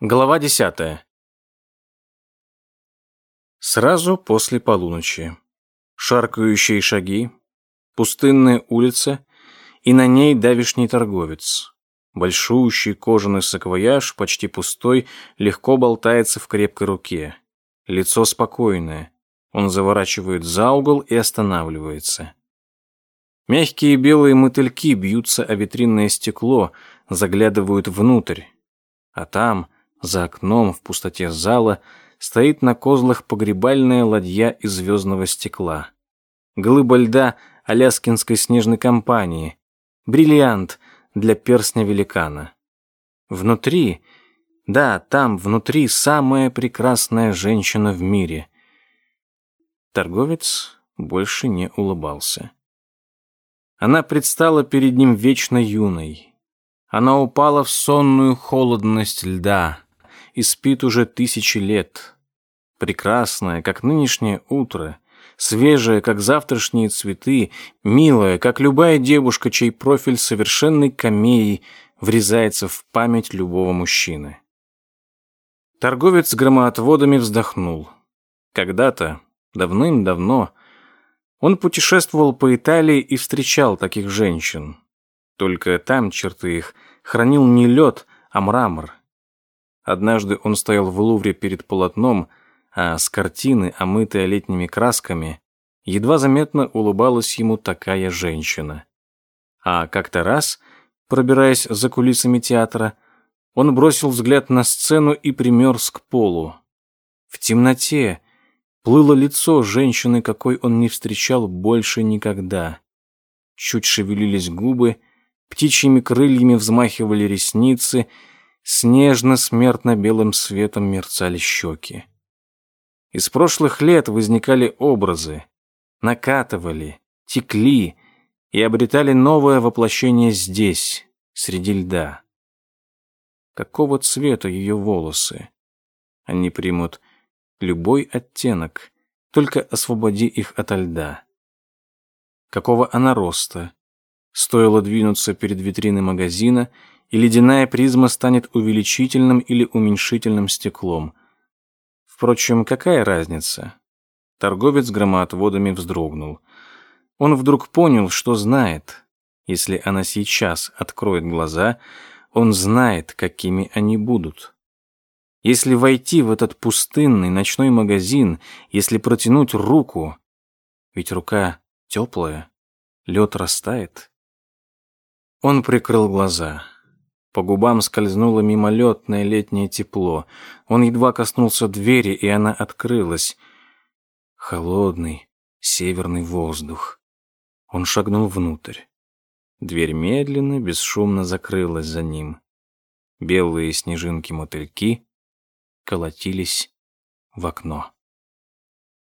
Глава десятая. Сразу после полуночи. Шаркающие шаги, пустынная улица и на ней давишний торговец. Большущий кожаный саквояж, почти пустой, легко болтается в крепкой руке. Лицо спокойное. Он заворачивает за угол и останавливается. Мягкие белые мотыльки бьются о витринное стекло, заглядывают внутрь. А там за окном в пустоте зала стоит на козлах погребальная ладья из звездного стекла. Глыба льда Аляскинской снежной компании. Бриллиант для перстня великана. Внутри, да, там внутри самая прекрасная женщина в мире. Торговец больше не улыбался. Она предстала перед ним вечно юной. Она упала в сонную холодность льда, и спит уже тысячи лет. Прекрасная, как нынешнее утро, свежая, как завтрашние цветы, милая, как любая девушка, чей профиль совершенной камеей врезается в память любого мужчины. Торговец с громоотводами вздохнул. Когда-то, давным-давно, он путешествовал по Италии и встречал таких женщин. Только там черты их хранил не лед, а мрамор. Однажды он стоял в Лувре перед полотном, а с картины, омытая летними красками, едва заметно улыбалась ему такая женщина. А как-то раз, пробираясь за кулисами театра, он бросил взгляд на сцену и примерз к полу. В темноте плыло лицо женщины, какой он не встречал больше никогда. Чуть шевелились губы, птичьими крыльями взмахивали ресницы — снежно-смертно-белым светом мерцали щеки. Из прошлых лет возникали образы, накатывали, текли и обретали новое воплощение здесь, среди льда. Какого цвета ее волосы? Они примут любой оттенок, только освободи их ото льда. Какого она роста? Стоило двинуться перед витриной магазина — и ледяная призма станет увеличительным или уменьшительным стеклом. Впрочем, какая разница? Торговец громоотводами вздрогнул. Он вдруг понял, что знает. Если она сейчас откроет глаза, он знает, какими они будут. Если войти в этот пустынный ночной магазин, если протянуть руку, ведь рука теплая, лед растает. Он прикрыл глаза. По губам скользнуло мимолетное летнее тепло. Он едва коснулся двери, и она открылась. Холодный северный воздух. Он шагнул внутрь. Дверь медленно, бесшумно закрылась за ним. Белые снежинки-мотыльки колотились в окно.